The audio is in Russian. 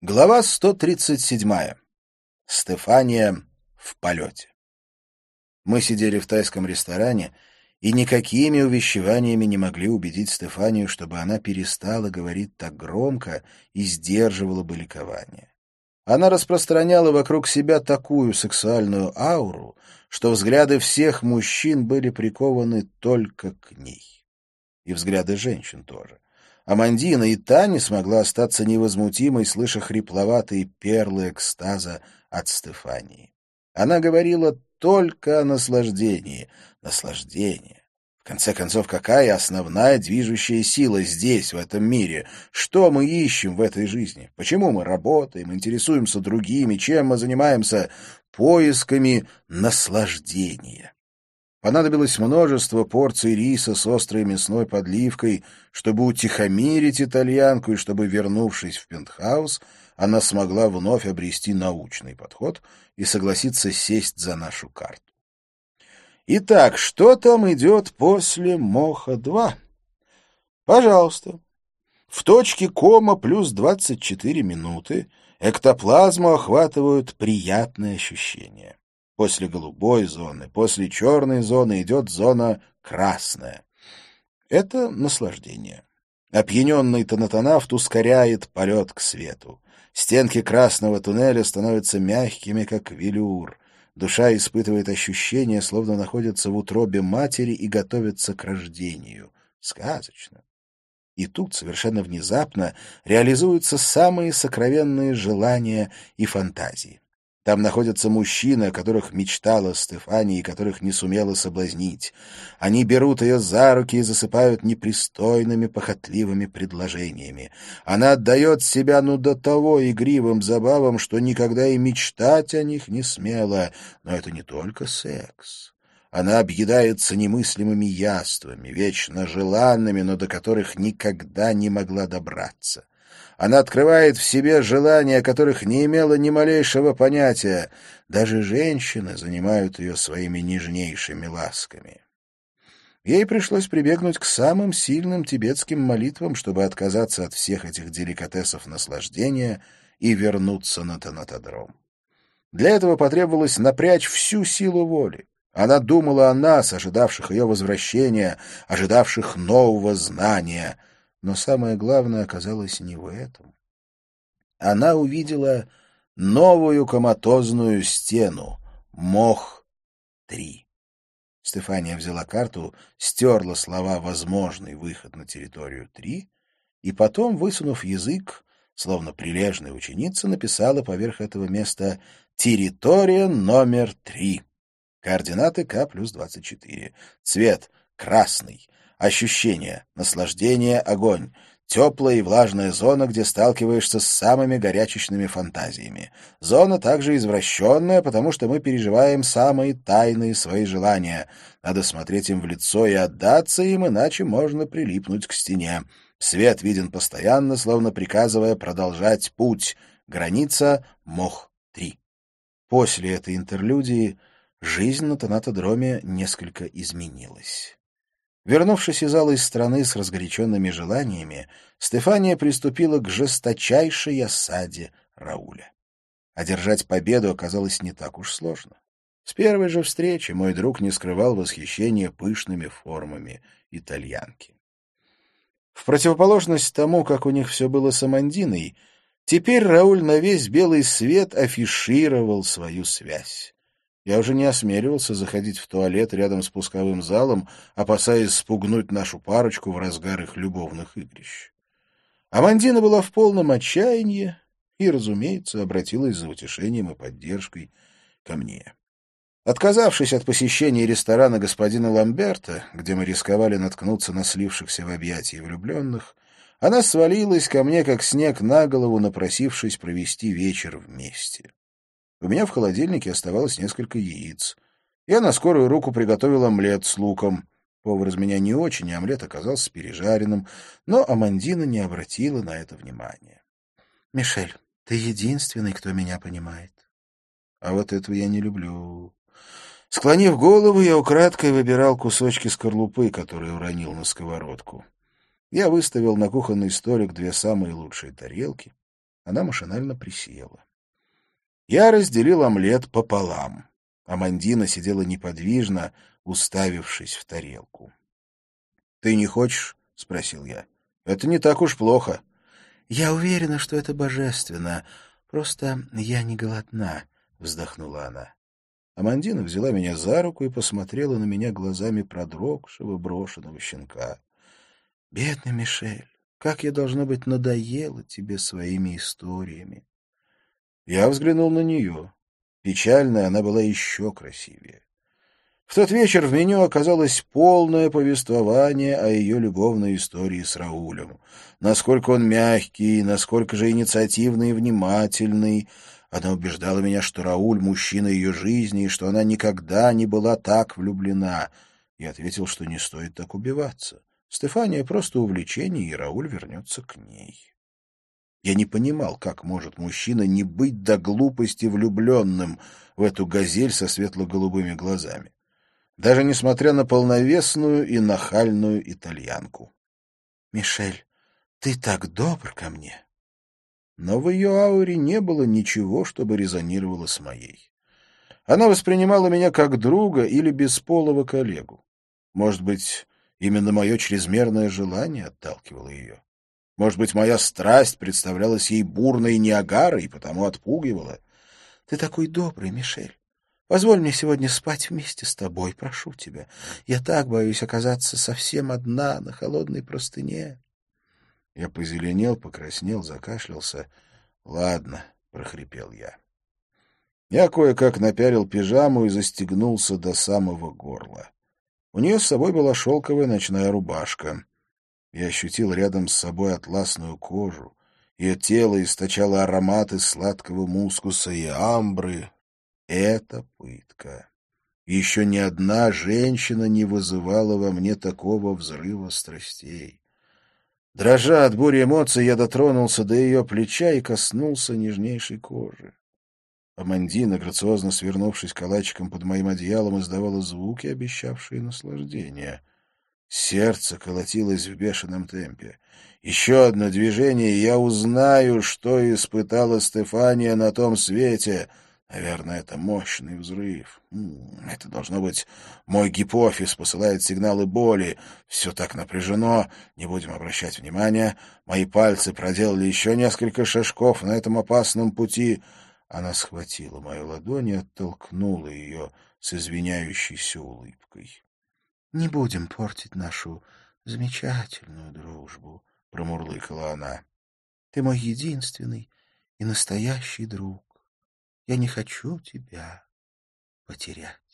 Глава 137. Стефания в полете. Мы сидели в тайском ресторане и никакими увещеваниями не могли убедить Стефанию, чтобы она перестала говорить так громко и сдерживала бы ликование. Она распространяла вокруг себя такую сексуальную ауру, что взгляды всех мужчин были прикованы только к ней. И взгляды женщин тоже. Амандина и та не смогла остаться невозмутимой, слыша хрипловатые перлы экстаза от Стефании. Она говорила только о наслаждении. Наслаждение. В конце концов, какая основная движущая сила здесь, в этом мире? Что мы ищем в этой жизни? Почему мы работаем, интересуемся другими? Чем мы занимаемся? Поисками наслаждения. Понадобилось множество порций риса с острой мясной подливкой, чтобы утихомирить итальянку и чтобы, вернувшись в пентхаус, она смогла вновь обрести научный подход и согласиться сесть за нашу карту. Итак, что там идет после Моха-2? Пожалуйста. В точке кома плюс 24 минуты эктоплазму охватывают приятные ощущения. После голубой зоны, после черной зоны идет зона красная. Это наслаждение. Опьяненный тонатонавт ускоряет полет к свету. Стенки красного туннеля становятся мягкими, как велюр. Душа испытывает ощущение, словно находится в утробе матери и готовится к рождению. Сказочно. И тут, совершенно внезапно, реализуются самые сокровенные желания и фантазии. Там находятся мужчины, о которых мечтала Стефания и которых не сумела соблазнить. Они берут ее за руки и засыпают непристойными, похотливыми предложениями. Она отдает себя ну до того игривым забавам, что никогда и мечтать о них не смела. Но это не только секс. Она объедается немыслимыми яствами, вечно желанными, но до которых никогда не могла добраться. Она открывает в себе желания, о которых не имела ни малейшего понятия. Даже женщины занимают ее своими нежнейшими ласками. Ей пришлось прибегнуть к самым сильным тибетским молитвам, чтобы отказаться от всех этих деликатесов наслаждения и вернуться на Танатодром. Для этого потребовалось напрячь всю силу воли. Она думала о нас, ожидавших ее возвращения, ожидавших нового знания — но самое главное оказалось не в этом. Она увидела новую коматозную стену — Мох-3. Стефания взяла карту, стерла слова «возможный выход на территорию 3» и потом, высунув язык, словно прилежная ученица, написала поверх этого места «Территория номер 3». Координаты К плюс 24. Цвет — красный. Ощущения, наслаждение, огонь. Теплая и влажная зона, где сталкиваешься с самыми горячечными фантазиями. Зона также извращенная, потому что мы переживаем самые тайные свои желания. Надо смотреть им в лицо и отдаться им, иначе можно прилипнуть к стене. Свет виден постоянно, словно приказывая продолжать путь. Граница — Мох-3. После этой интерлюдии жизнь на Танатодроме несколько изменилась. Вернувшись из алой страны с разгоряченными желаниями, Стефания приступила к жесточайшей осаде Рауля. Одержать победу оказалось не так уж сложно. С первой же встречи мой друг не скрывал восхищения пышными формами итальянки. В противоположность тому, как у них все было с Амандиной, теперь Рауль на весь белый свет афишировал свою связь. Я уже не осмеливался заходить в туалет рядом с пусковым залом, опасаясь спугнуть нашу парочку в разгар их любовных игрищ. Амандина была в полном отчаянии и, разумеется, обратилась за утешением и поддержкой ко мне. Отказавшись от посещения ресторана господина Ламберта, где мы рисковали наткнуться на слившихся в объятии влюбленных, она свалилась ко мне, как снег на голову, напросившись провести вечер вместе. У меня в холодильнике оставалось несколько яиц. Я на скорую руку приготовил омлет с луком. Повар из меня не очень, и омлет оказался пережаренным, но Амандина не обратила на это внимания. — Мишель, ты единственный, кто меня понимает. А вот этого я не люблю. Склонив голову, я украдкой выбирал кусочки скорлупы, которые уронил на сковородку. Я выставил на кухонный столик две самые лучшие тарелки, Она машинально присела. Я разделил омлет пополам. Амандина сидела неподвижно, уставившись в тарелку. — Ты не хочешь? — спросил я. — Это не так уж плохо. — Я уверена, что это божественно. Просто я не голодна, — вздохнула она. Амандина взяла меня за руку и посмотрела на меня глазами продрогшего, брошенного щенка. — Бедный Мишель, как я, должно быть, надоела тебе своими историями. Я взглянул на нее. Печальная она была еще красивее. В тот вечер в меню оказалось полное повествование о ее любовной истории с Раулем. Насколько он мягкий, насколько же инициативный и внимательный. Она убеждала меня, что Рауль — мужчина ее жизни, и что она никогда не была так влюблена. Я ответил, что не стоит так убиваться. Стефания просто увлечение, и Рауль вернется к ней. Я не понимал, как может мужчина не быть до глупости влюбленным в эту газель со светло-голубыми глазами, даже несмотря на полновесную и нахальную итальянку. — Мишель, ты так добр ко мне. Но в ее ауре не было ничего, чтобы резонировало с моей. Она воспринимала меня как друга или бесполого коллегу. Может быть, именно мое чрезмерное желание отталкивало ее. Может быть, моя страсть представлялась ей бурной Ниагарой и потому отпугивала. — Ты такой добрый, Мишель. Позволь мне сегодня спать вместе с тобой, прошу тебя. Я так боюсь оказаться совсем одна на холодной простыне. Я позеленел, покраснел, закашлялся. — Ладно, — прохрипел я. Я кое-как напялил пижаму и застегнулся до самого горла. У нее с собой была шелковая ночная рубашка. Я ощутил рядом с собой атласную кожу. Ее тело источало ароматы сладкого мускуса и амбры. Это пытка. Еще ни одна женщина не вызывала во мне такого взрыва страстей. Дрожа от бури эмоций, я дотронулся до ее плеча и коснулся нежнейшей кожи. Амандина, грациозно свернувшись калачиком под моим одеялом, издавала звуки, обещавшие наслаждение. Сердце колотилось в бешеном темпе. Еще одно движение, и я узнаю, что испытала Стефания на том свете. Наверное, это мощный взрыв. Это должно быть мой гипофиз посылает сигналы боли. Все так напряжено, не будем обращать внимания. Мои пальцы проделали еще несколько шажков на этом опасном пути. Она схватила мою ладонь и оттолкнула ее с извиняющейся улыбкой. — Не будем портить нашу замечательную дружбу, — промурлыкала она. — Ты мой единственный и настоящий друг. Я не хочу тебя потерять.